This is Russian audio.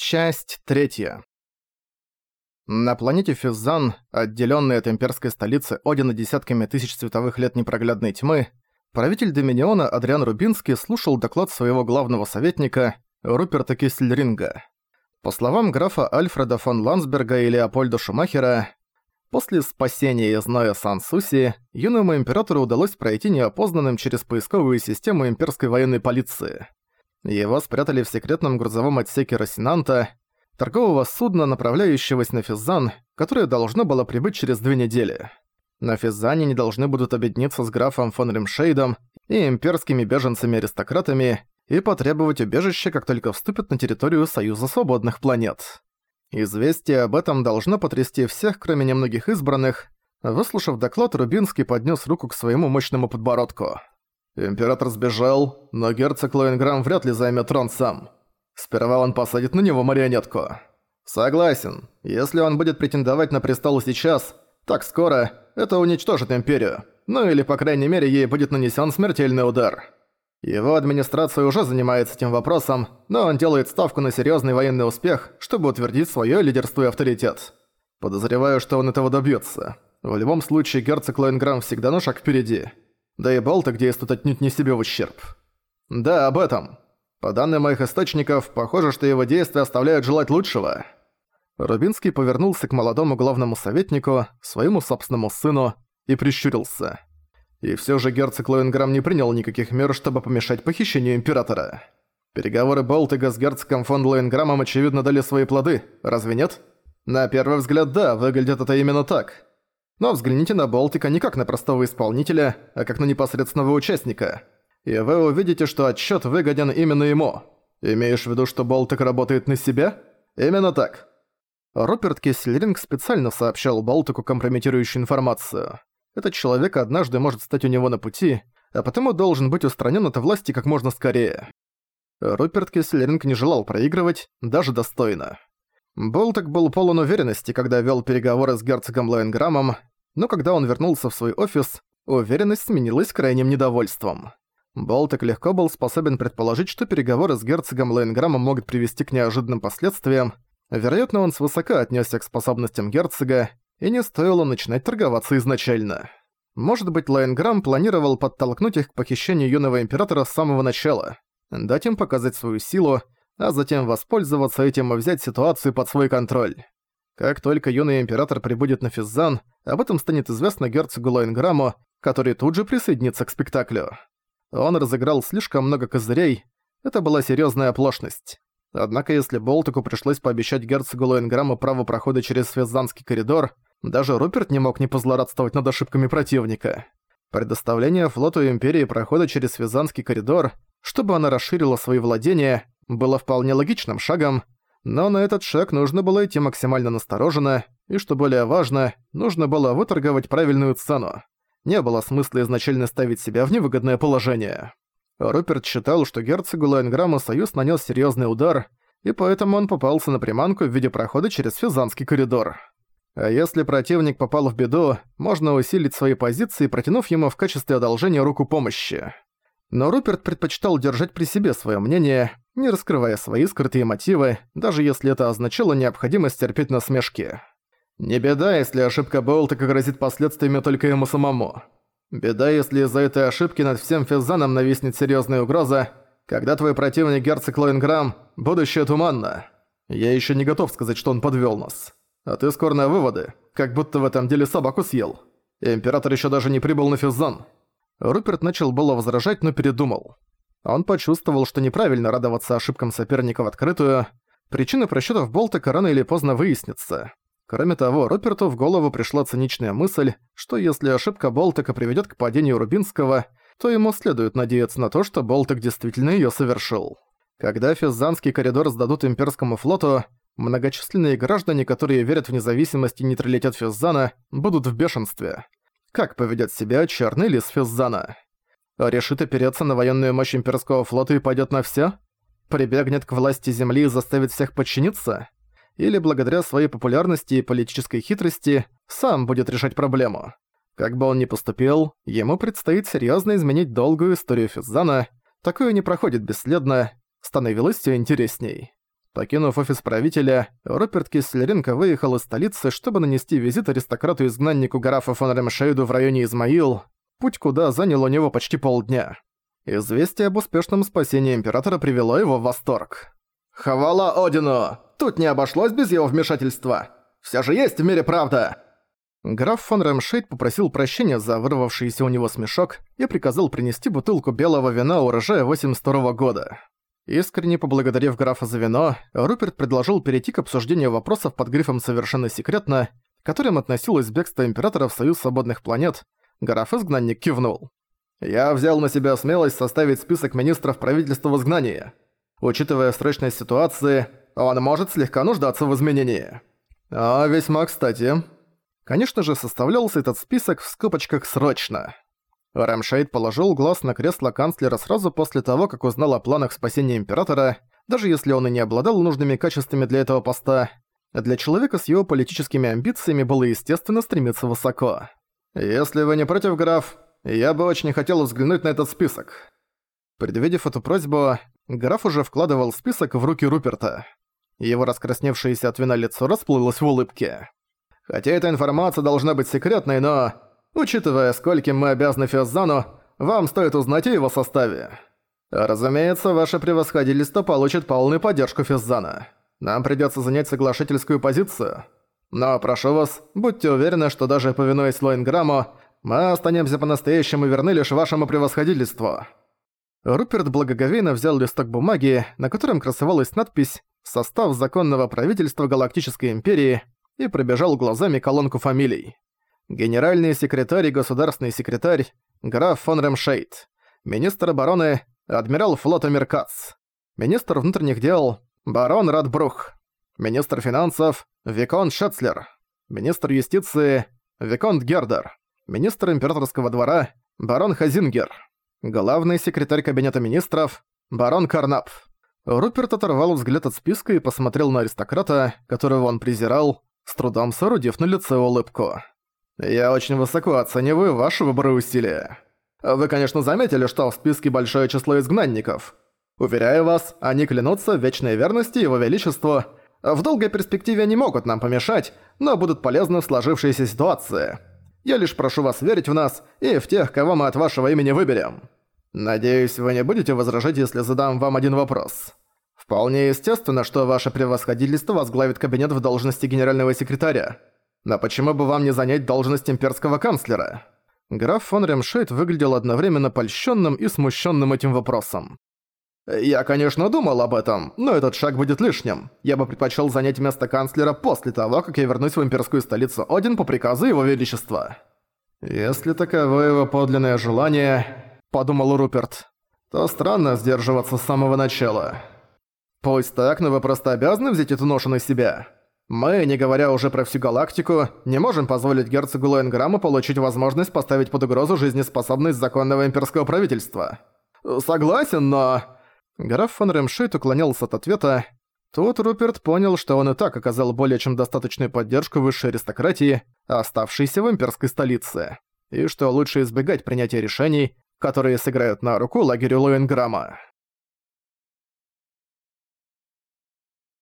Часть третья. На планете Физзан, отделённой от имперской столицы Одина десятками тысяч световых лет непроглядной тьмы, правитель Доминиона Адриан Рубинский слушал доклад своего главного советника Руперта Кислеринга. По словам графа Альфреда фон Ландсберга и Леопольда Шумахера, после спасения из Ноя Сан-Суси юному императору удалось пройти неопознанным через поисковую систему имперской военной полиции. Его спрятали в секретном грузовом отсеке Росинанта, торгового судна, направляющегося на Физзан, которое должно было прибыть через две недели. На Физзане не должны будут объединиться с графом фон Римшейдом и имперскими беженцами-аристократами и потребовать убежища, как только вступят на территорию Союза Свободных Планет. Известие об этом должно потрясти всех, кроме немногих избранных. Выслушав доклад, Рубинский поднес руку к своему мощному подбородку. Император сбежал, но герцог Лоинграм вряд ли займет трон сам. Сперва он посадит на него марионетку. Согласен. Если он будет претендовать на престол сейчас, так скоро, это уничтожит империю. Ну или, по крайней мере, ей будет нанесен смертельный удар. Его администрация уже занимается этим вопросом, но он делает ставку на серьезный военный успех, чтобы утвердить свое лидерство и авторитет. Подозреваю, что он этого добьется. В любом случае, герцог Лоинграм всегда на шаг впереди. Да и Болток действует отнюдь не себе в ущерб. Да, об этом. По данным моих источников, похоже, что его действия оставляют желать лучшего. Рубинский повернулся к молодому главному советнику, своему собственному сыну, и прищурился. И все же герцог Лоенграм не принял никаких мер, чтобы помешать похищению Императора. Переговоры Болтега с герцогом фон Лоенграмом очевидно дали свои плоды, разве нет? На первый взгляд, да, выглядит это именно так. Но взгляните на Болтика не как на простого исполнителя, а как на непосредственного участника. И вы увидите, что отчет выгоден именно ему. Имеешь в виду, что Болтик работает на себя? Именно так. Руперт Кессельринг специально сообщал Болтику компрометирующую информацию. Этот человек однажды может стать у него на пути, а потому должен быть устранен от власти как можно скорее. Руперт Кессельринг не желал проигрывать, даже достойно. Болтик был полон уверенности, когда вел переговоры с герцогом Лоенграммом, но когда он вернулся в свой офис, уверенность сменилась крайним недовольством. Болтик легко был способен предположить, что переговоры с герцогом Лоенграммом могут привести к неожиданным последствиям. Вероятно, он свысока отнесся к способностям герцога, и не стоило начинать торговаться изначально. Может быть, Лоенграмм планировал подтолкнуть их к похищению юного императора с самого начала, дать им показать свою силу, а затем воспользоваться этим и взять ситуацию под свой контроль. Как только юный император прибудет на Физзан, об этом станет известно герцогу Лоинграмму, который тут же присоединится к спектаклю. Он разыграл слишком много козырей, это была серьезная оплошность. Однако если Болтику пришлось пообещать герцогу Лоинграмму право прохода через Физзанский коридор, даже Руперт не мог не позлорадствовать над ошибками противника. Предоставление флоту Империи прохода через Физанский коридор, чтобы она расширила свои владения, было вполне логичным шагом, но на этот шаг нужно было идти максимально настороженно, и, что более важно, нужно было выторговать правильную цену. Не было смысла изначально ставить себя в невыгодное положение. Руперт считал, что герцогу Лайнграмму Союз нанес серьезный удар, и поэтому он попался на приманку в виде прохода через Физанский коридор. А если противник попал в беду, можно усилить свои позиции, протянув ему в качестве одолжения руку помощи. Но Руперт предпочитал держать при себе свое мнение, не раскрывая свои скрытые мотивы, даже если это означало необходимость терпеть насмешки. Не беда, если ошибка Болтика грозит последствиями только ему самому. Беда, если из-за этой ошибки над всем Физаном нависнет серьезная угроза, когда твой противник герцог Лоинграм, будущее туманно. Я еще не готов сказать, что он подвел нас. А ты скоро на выводы, как будто в этом деле собаку съел. Император еще даже не прибыл на Физан. Руперт начал было возражать, но передумал. Он почувствовал, что неправильно радоваться ошибкам соперника в открытую. Причина просчётов Болтека рано или поздно выяснится. Кроме того, Руперту в голову пришла циничная мысль, что если ошибка Болтека приведёт к падению Рубинского, то ему следует надеяться на то, что Болтек действительно её совершил. Когда Физзанский коридор сдадут имперскому флоту, многочисленные граждане, которые верят в независимость и нейтралитет Физзана, будут в бешенстве. Как поведет себя черный лис Физзана? Решит опереться на военную мощь имперского флота и пойдет на все? Прибегнет к власти Земли и заставит всех подчиниться? Или благодаря своей популярности и политической хитрости сам будет решать проблему? Как бы он ни поступил, ему предстоит серьезно изменить долгую историю Физзана. Такое не проходит бесследно, становилось все интересней. Покинув офис правителя, Руперт Кислеренко выехал из столицы, чтобы нанести визит аристократу-изгнаннику Гарафа фон Ремшейду в районе Измаил, путь куда занял у него почти полдня. Известие об успешном спасении Императора привело его в восторг. «Хвала Одину! Тут не обошлось без его вмешательства! Всё же есть в мире правда!» Граф фон Ремшейд попросил прощения за вырвавшийся у него смешок и приказал принести бутылку белого вина урожая 82 года. Искренне поблагодарив графа за вино, Руперт предложил перейти к обсуждению вопросов под грифом «Совершенно секретно», к которым относилось бегство Императора в Союз Свободных Планет. Граф-изгнанник кивнул. «Я взял на себя смелость составить список министров правительства в изгнании. Учитывая срочность ситуации, он может слегка нуждаться в изменении». «А весьма кстати», Конечно же, составлялся этот список в скобочках «срочно». Рэмшейд положил глаз на кресло канцлера сразу после того, как узнал о планах спасения Императора, даже если он и не обладал нужными качествами для этого поста. Для человека с его политическими амбициями было естественно стремиться высоко. «Если вы не против, граф, я бы очень хотел взглянуть на этот список». Предвидев эту просьбу, граф уже вкладывал список в руки Руперта. Его раскрасневшееся от вина лицо расплылось в улыбке. Хотя эта информация должна быть секретной, но... Учитывая, скольким мы обязаны Фиозану, вам стоит узнать о его составе. Разумеется, ваше превосходительство получит полную поддержку Физзана. Нам придётся занять соглашательскую позицию. Но прошу вас, будьте уверены, что даже повинуясь Лоинграмму, мы останемся по-настоящему верны лишь вашему превосходительству». Руперт благоговейно взял листок бумаги, на котором красовалась надпись «Состав законного правительства Галактической Империи», и пробежал глазами колонку фамилий. Генеральный секретарь и государственный секретарь граф фон Ремшейд, министр обороны адмирал флота Меркац, министр внутренних дел барон Радбрух, министр финансов Викон Шетцлер, министр юстиции Виконт Гердер, министр императорского двора барон Хазингер, главный секретарь кабинета министров барон Карнап. Руперт оторвал взгляд от списка и посмотрел на аристократа, которого он презирал, с трудом соорудив на лице улыбку. «Я очень высоко оцениваю ваши выборы усилия. Вы, конечно, заметили, что в списке большое число изгнанников. Уверяю вас, они клянутся в вечной верности Его Величеству. В долгой перспективе они могут нам помешать, но будут полезны в сложившейся ситуации. Я лишь прошу вас верить в нас и в тех, кого мы от вашего имени выберем. Надеюсь, вы не будете возражать, если задам вам один вопрос. Вполне естественно, что ваше превосходительство возглавит кабинет в должности генерального секретаря. Но почему бы вам не занять должность имперского канцлера? Граф фон Ремшейд выглядел одновременно польщенным и смущенным этим вопросом. «Я, конечно, думал об этом, но этот шаг будет лишним. Я бы предпочел занять место канцлера после того, как я вернусь в имперскую столицу Один по приказу Его Величества». «Если таково его подлинное желание», — подумал Руперт, — «то странно сдерживаться с самого начала». Пусть так, но вы просто обязаны взять эту ношу на себя. Мы, не говоря уже про всю галактику, не можем позволить герцогу Лоенграмму получить возможность поставить под угрозу жизнеспособность законного имперского правительства. Согласен, но... Граф фон Ремшейт уклонялся от ответа. Тут Руперт понял, что он и так оказал более чем достаточную поддержку высшей аристократии, оставшейся в имперской столице, и что лучше избегать принятия решений, которые сыграют на руку лагерю Лоенграмма.